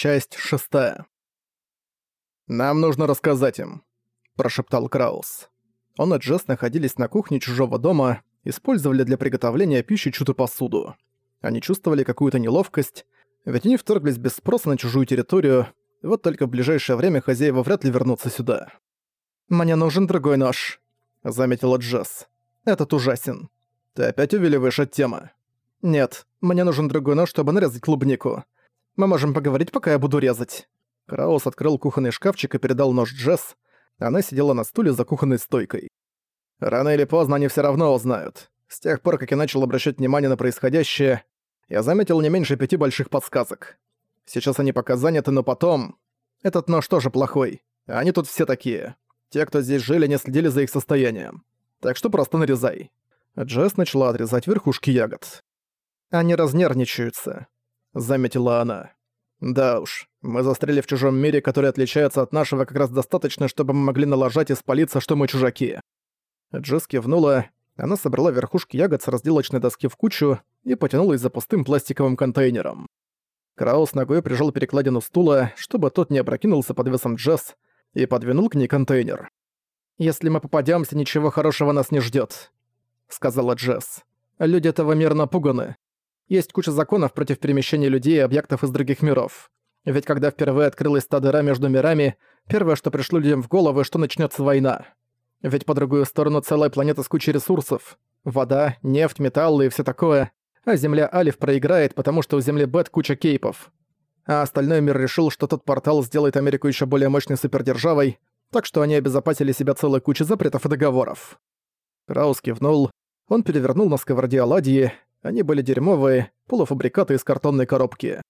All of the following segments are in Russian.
Часть шестая. «Нам нужно рассказать им», – прошептал Краус. Он и Джесс находились на кухне чужого дома, использовали для приготовления пищи чью-то посуду. Они чувствовали какую-то неловкость, ведь они вторглись без спроса на чужую территорию, вот только в ближайшее время хозяева вряд ли вернутся сюда. «Мне нужен другой нож», — заметила Джесс. «Этот ужасен. Ты опять увиливаешь от темы?» «Нет, мне нужен другой нож, чтобы нарезать клубнику. Мы можем поговорить, пока я буду резать». Краус открыл кухонный шкафчик и передал нож Джесс. Она сидела на стуле за кухонной стойкой. «Рано или поздно они все равно узнают. С тех пор, как я начал обращать внимание на происходящее, я заметил не меньше пяти больших подсказок. Сейчас они пока заняты, но потом... Этот нож тоже плохой. Они тут все такие. Те, кто здесь жили, не следили за их состоянием. Так что просто нарезай». Джесс начала отрезать верхушки ягод. «Они разнервничаются», — заметила она. «Да уж, мы застряли в чужом мире, который отличается от нашего как раз достаточно, чтобы мы могли налажать и спалиться, что мы чужаки». Джесс кивнула, она собрала верхушки ягод с разделочной доски в кучу и потянулась за пустым пластиковым контейнером. Краус ногой прижал перекладину стула, чтобы тот не опрокинулся под весом Джесс, и подвинул к ней контейнер. «Если мы попадёмся, ничего хорошего нас не ждёт», — сказала Джесс. «Люди этого мира напуганы. Есть куча законов против перемещения людей и объектов из других миров. Ведь когда впервые открылась та дыра между мирами, первое, что пришло людям в голову, что начнется война. Ведь по другую сторону целая планета с кучей ресурсов. Вода, нефть, металлы и все такое. А Земля Алиф проиграет, потому что у Земли Бет куча кейпов. А остальной мир решил, что тот портал сделает Америку еще более мощной супердержавой, так что они обезопасили себя целой кучей запретов и договоров. Краус кивнул. Он перевернул на сковороде оладьи, они были дерьмовые, полуфабрикаты из картонной коробки.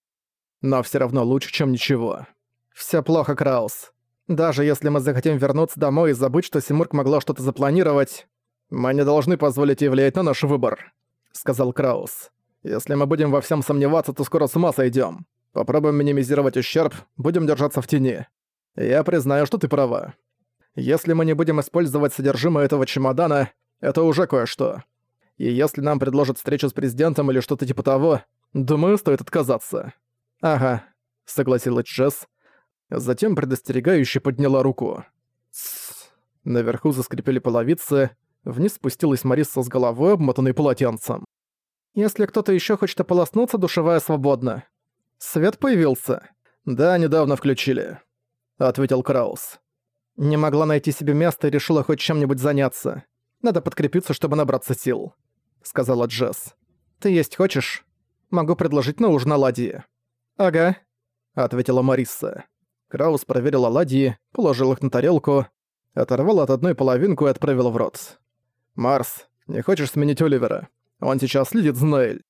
Но все равно лучше, чем ничего. Все плохо, Краус. Даже если мы захотим вернуться домой и забыть, что Симург могла что-то запланировать, мы не должны позволить ей влиять на наш выбор», — сказал Краус. «Если мы будем во всем сомневаться, то скоро с ума сойдем. Попробуем минимизировать ущерб, будем держаться в тени. Я признаю, что ты права. Если мы не будем использовать содержимое этого чемодана, это уже кое-что. И если нам предложат встречу с президентом или что-то типа того, думаю, стоит отказаться». «Ага», — согласилась Джесс. Затем предостерегающе подняла руку. Тссс. Наверху заскрипели половицы, вниз спустилась Мариса с головой, обмотанной полотенцем. «Если кто-то еще хочет ополоснуться, душевая свободна». «Свет появился?» «Да, недавно включили», — ответил Краус. «Не могла найти себе место и решила хоть чем-нибудь заняться. Надо подкрепиться, чтобы набраться сил» сказала Джесс. «Ты есть хочешь? Могу предложить на ужин оладьи». «Ага», — ответила Мариса. Краус проверил оладьи, положил их на тарелку, оторвал от одной половинку и отправил в рот. «Марс, не хочешь сменить Оливера? Он сейчас следит за Ноэль».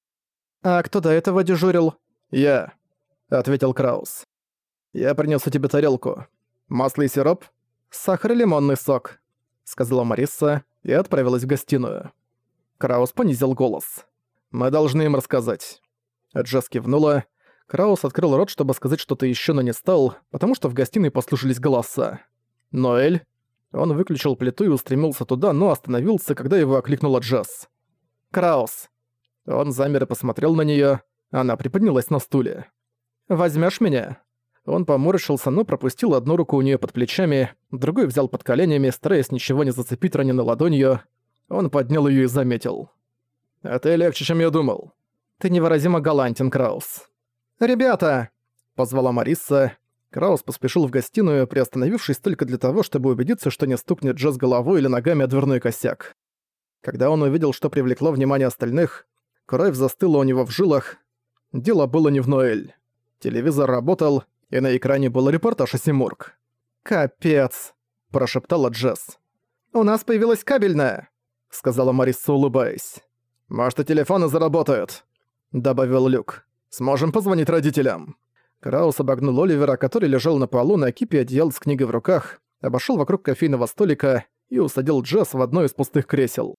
«А кто до этого дежурил?» «Я», — ответил Краус. «Я принесу тебе тарелку. Масло и сироп? Сахар и лимонный сок», — сказала Мариса и отправилась в гостиную. Краус понизил голос. «Мы должны им рассказать». Джесс кивнула. Краус открыл рот, чтобы сказать что-то еще, но не стал, потому что в гостиной послышались голоса. «Ноэль?» Он выключил плиту и устремился туда, но остановился, когда его окликнула Джесс. «Краус!» Он замер и посмотрел на нее. Она приподнялась на стуле. «Возьмешь меня?» Он поморщился, но пропустил одну руку у нее под плечами, другой взял под коленями, стараясь ничего не зацепить раненой ладонью. Он поднял ее и заметил. «Это легче, чем я думал. Ты невыразимо галантен, Краус». «Ребята!» — позвала Мариса. Краус поспешил в гостиную, приостановившись только для того, чтобы убедиться, что не стукнет Джесс головой или ногами о дверной косяк. Когда он увидел, что привлекло внимание остальных, кровь застыла у него в жилах. Дело было не в Ноэль. Телевизор работал, и на экране был репортаж о Симург. «Капец!» – прошептала Джесс. «У нас появилась кабельная!» — сказала Мариса, улыбаясь. «Может, и телефоны заработают», — добавил Люк. «Сможем позвонить родителям». Краус обогнул Оливера, который лежал на полу на кипе одеял с книгой в руках, обошел вокруг кофейного столика и усадил Джесс в одно из пустых кресел.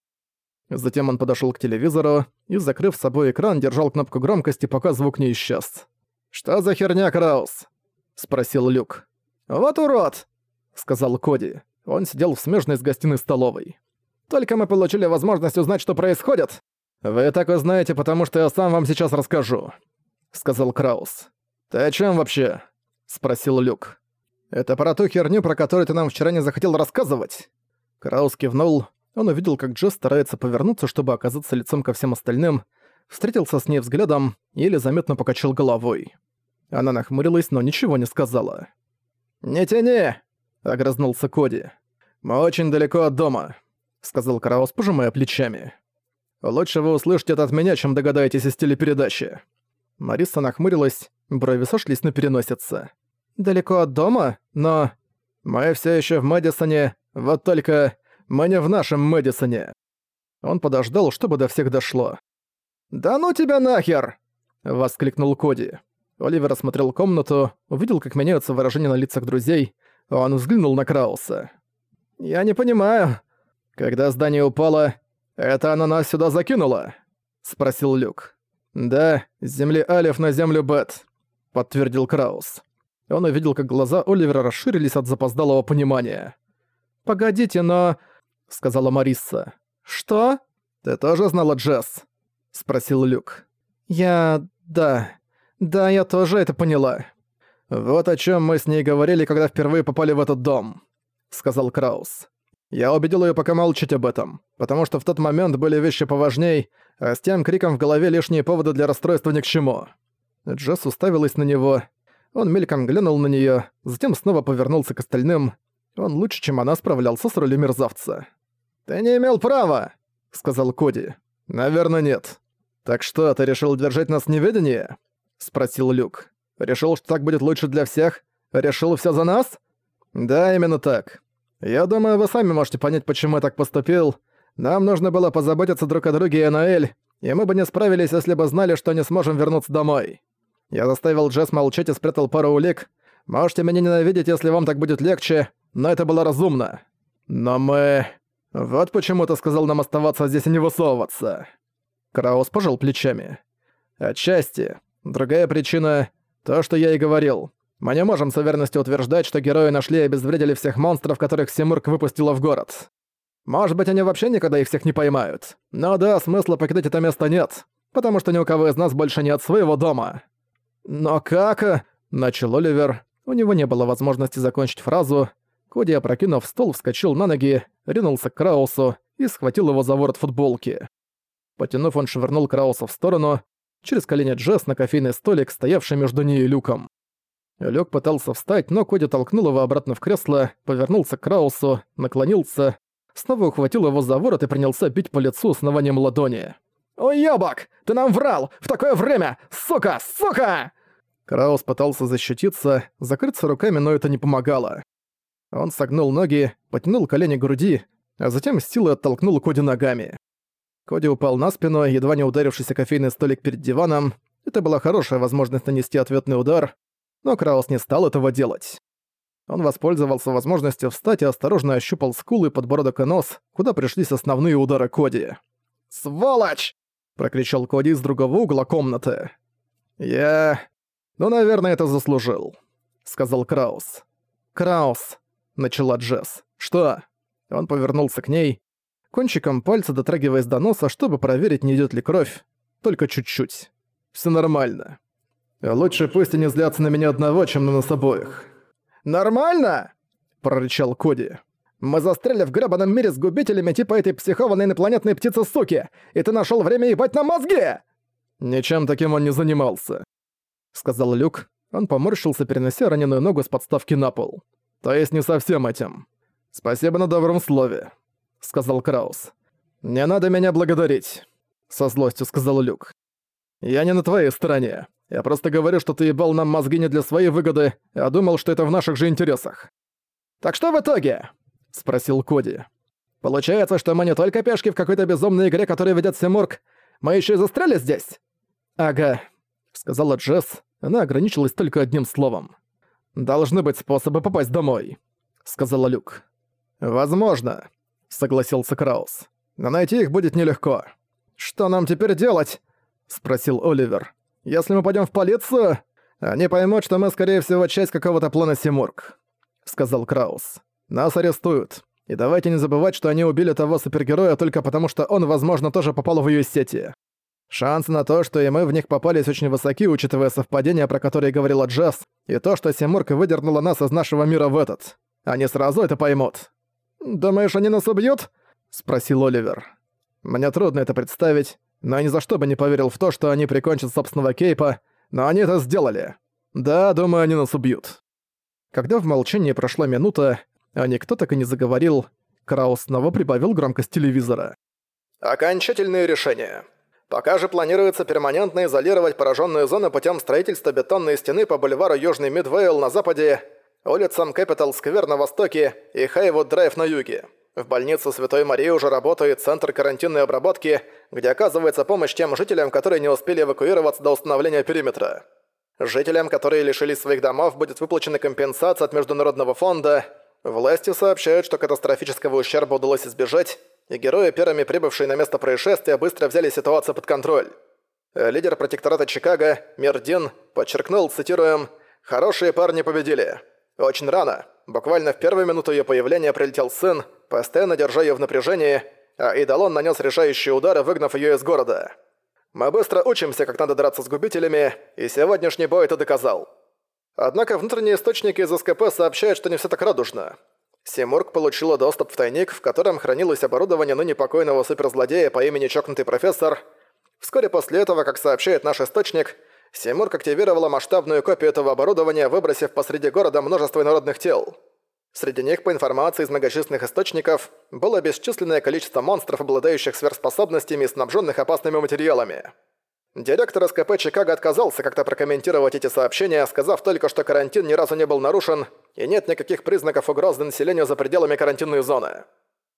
Затем он подошел к телевизору и, закрыв с собой экран, держал кнопку громкости, пока звук не исчез. «Что за херня, Краус?» — спросил Люк. «Вот урод!» — сказал Коди. Он сидел в смежной с гостиной столовой. Только мы получили возможность узнать, что происходит. Вы так узнаете, потому что я сам вам сейчас расскажу», — сказал Краус. «Ты о чем вообще?» спросил Люк. «Это про ту херню, про которую ты нам вчера не захотел рассказывать?» Краус кивнул. Он увидел, как Джесс старается повернуться, чтобы оказаться лицом ко всем остальным, встретился с ней взглядом и еле заметно покачал головой. Она нахмурилась, но ничего не сказала. «Не тяни!» — огрызнулся Коди. «Мы очень далеко от дома», — сказал Краус, пожимая плечами. «Лучше вы услышите это от меня, чем догадаетесь из телепередачи». Мариса нахмурилась, брови сошлись на переносице. «Далеко от дома? Но...» «Мы все еще в Мэдисоне, вот только мы не в нашем Мэдисоне». Он подождал, чтобы до всех дошло. «Да ну тебя нахер!» — воскликнул Коди. Оливер осмотрел комнату, увидел, как меняются выражения на лицах друзей, он взглянул на Крауса. «Я не понимаю. Когда здание упало, это оно нас сюда закинуло?» — спросил Люк. «Да, с земли Алиф на землю Бет», — подтвердил Краус. Он увидел, как глаза Оливера расширились от запоздалого понимания. «Погодите, но...» — сказала Марисса. «Что?» «Ты тоже знала Джесс?» — спросил Люк. «Я... да. Да, я тоже это поняла». «Вот о чем мы с ней говорили, когда впервые попали в этот дом», — сказал Краус. «Я убедил ее пока молчать об этом, потому что в тот момент были вещи поважней, а с тем криком в голове лишние поводы для расстройства ни к чему». Джесс уставилась на него. Он мельком глянул на неё, затем снова повернулся к остальным. Он лучше, чем она, справлялся с ролью мерзавца. «Ты не имел права!» — сказал Коди. «Наверное, нет. Так что, ты решил держать нас в неведении?» — спросил Люк. Решил, что так будет лучше для всех? Решил все за нас? Да, именно так. Я думаю, вы сами можете понять, почему я так поступил. Нам нужно было позаботиться друг о друге и Наэль, и мы бы не справились, если бы знали, что не сможем вернуться домой. Я заставил Джесс молчать и спрятал пару улик. Можете меня ненавидеть, если вам так будет легче, но это было разумно. Но мы... Вот почему ты сказал нам оставаться здесь и не высовываться. Краус пожал плечами. Отчасти. Другая причина то, что я и говорил. Мы не можем с уверенностью утверждать, что герои нашли и обезвредили всех монстров, которых Симург выпустила в город. Может быть, они вообще никогда их всех не поймают. Но да, смысла покидать это место нет, потому что ни у кого из нас больше нет своего дома. Но как... Начал Оливер. У него не было возможности закончить фразу. Коди, опрокинув стол, вскочил на ноги, ринулся к Краусу и схватил его за ворот футболки. Потянув, он швырнул Крауса в сторону, через колени Джесс на кофейный столик, стоявший между ней и Люком. Люк пытался встать, но Коди толкнул его обратно в кресло, повернулся к Краусу, наклонился, снова ухватил его за ворот и принялся бить по лицу основанием ладони. «Ой, ёбок! Ты нам врал! В такое время! Сука! Сука!» Краус пытался защититься, закрыться руками, но это не помогало. Он согнул ноги, потянул колени к груди, а затем с силой оттолкнул Коди ногами. Коди упал на спину, едва не ударившись о кофейный столик перед диваном. Это была хорошая возможность нанести ответный удар, но Краус не стал этого делать. Он воспользовался возможностью встать и осторожно ощупал скулы, подбородок и нос, куда пришлись основные удары Коди. «Сволочь!» — прокричал Коди из другого угла комнаты. «Я... ну, наверное, это заслужил», — сказал Краус. «Краус», — начала Джесс. «Что?» Он повернулся к ней, кончиком пальца дотрагиваясь до носа, чтобы проверить, не идет ли кровь. Только чуть-чуть. Все нормально. Лучше пусть они злятся на меня одного, чем на нас обоих. «Нормально?» – прорычал Коди. «Мы застряли в грёбаном мире с губителями типа этой психованной инопланетной птицы-суки, и ты нашел время ебать на мозги!» «Ничем таким он не занимался», — сказал Люк. Он поморщился, перенося раненую ногу с подставки на пол. «То есть не совсем этим. Спасибо на добром слове. — сказал Краус. «Не надо меня благодарить», — со злостью сказал Люк. «Я не на твоей стороне. Я просто говорю, что ты ебал нам мозги не для своей выгоды, а думал, что это в наших же интересах». «Так что в итоге?» — спросил Коди. «Получается, что мы не только пешки в какой-то безумной игре, которую ведет Симург, мы еще и застряли здесь?» «Ага», — сказала Джесс. Она ограничилась только одним словом. «Должны быть способы попасть домой», — сказала Люк. «Возможно», согласился Краус. «Но найти их будет нелегко». «Что нам теперь делать?» — спросил Оливер. «Если мы пойдем в полицию, они поймут, что мы, скорее всего, часть какого-то плана Симург», — сказал Краус. «Нас арестуют. И давайте не забывать, что они убили того супергероя только потому, что он, возможно, тоже попал в ее сети. Шансы на то, что и мы в них попались очень высоки, учитывая совпадения, про которые говорила Джесс, и то, что Симурка выдернула нас из нашего мира в этот. Они сразу это поймут. «Думаешь, они нас убьют?» — спросил Оливер. «Мне трудно это представить, но ни за что бы не поверил в то, что они прикончат собственного Кейпа, но они это сделали. Да, думаю, они нас убьют». Когда в молчании прошла минута, а никто так и не заговорил, Краус снова прибавил громкость телевизора. «Окончательные решения. Пока же планируется перманентно изолировать пораженную зону путем строительства бетонной стены по бульвару Южный Мидвейл на западе, улицам Кэпитал Сквер на востоке и Хайвуд Драйв на юге. В больнице Святой Марии уже работает центр карантинной обработки, где оказывается помощь тем жителям, которые не успели эвакуироваться до установления периметра. Жителям, которые лишились своих домов, будет выплачена компенсация от Международного фонда. Власти сообщают, что катастрофического ущерба удалось избежать, и герои, первыми прибывшие на место происшествия, быстро взяли ситуацию под контроль. Лидер протектората Чикаго, Мердин, подчеркнул, цитируем, «Хорошие парни победили. Очень рано. Буквально в первую минуту ее появления прилетел сын, постоянно держа ее в напряжении, а Идалон нанес решающий удар, выгнав ее из города. Мы быстро учимся, как надо драться с губителями, и сегодняшний бой это доказал. Однако внутренние источники из СКП сообщают, что не все так радужно. Симург получила доступ в тайник, в котором хранилось оборудование ныне покойного суперзлодея по имени Чокнутый Профессор. Вскоре после этого, как сообщает наш источник, Симург активировала масштабную копию этого оборудования, выбросив посреди города множество инородных тел. Среди них, по информации из многочисленных источников, было бесчисленное количество монстров, обладающих сверхспособностями и снабженных опасными материалами. Директор СКП Чикаго отказался как-то прокомментировать эти сообщения, сказав только, что карантин ни разу не был нарушен и нет никаких признаков угрозы населению за пределами карантинной зоны.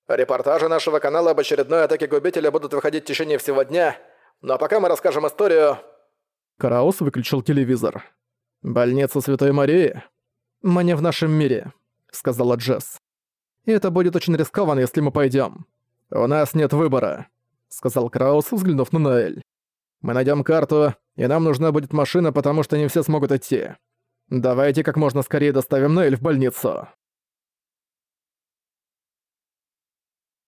Репортажи нашего канала об очередной атаке губителя будут выходить в течение всего дня, но пока мы расскажем историю... Караус выключил телевизор. «Больница Святой Марии? Мы не в нашем мире», — сказала Джесс. «И это будет очень рискованно, если мы пойдем. «У нас нет выбора», — сказал Краус, взглянув на Ноэль. Мы найдем карту, и нам нужна будет машина, потому что не все смогут идти. Давайте как можно скорее доставим Нейль в больницу».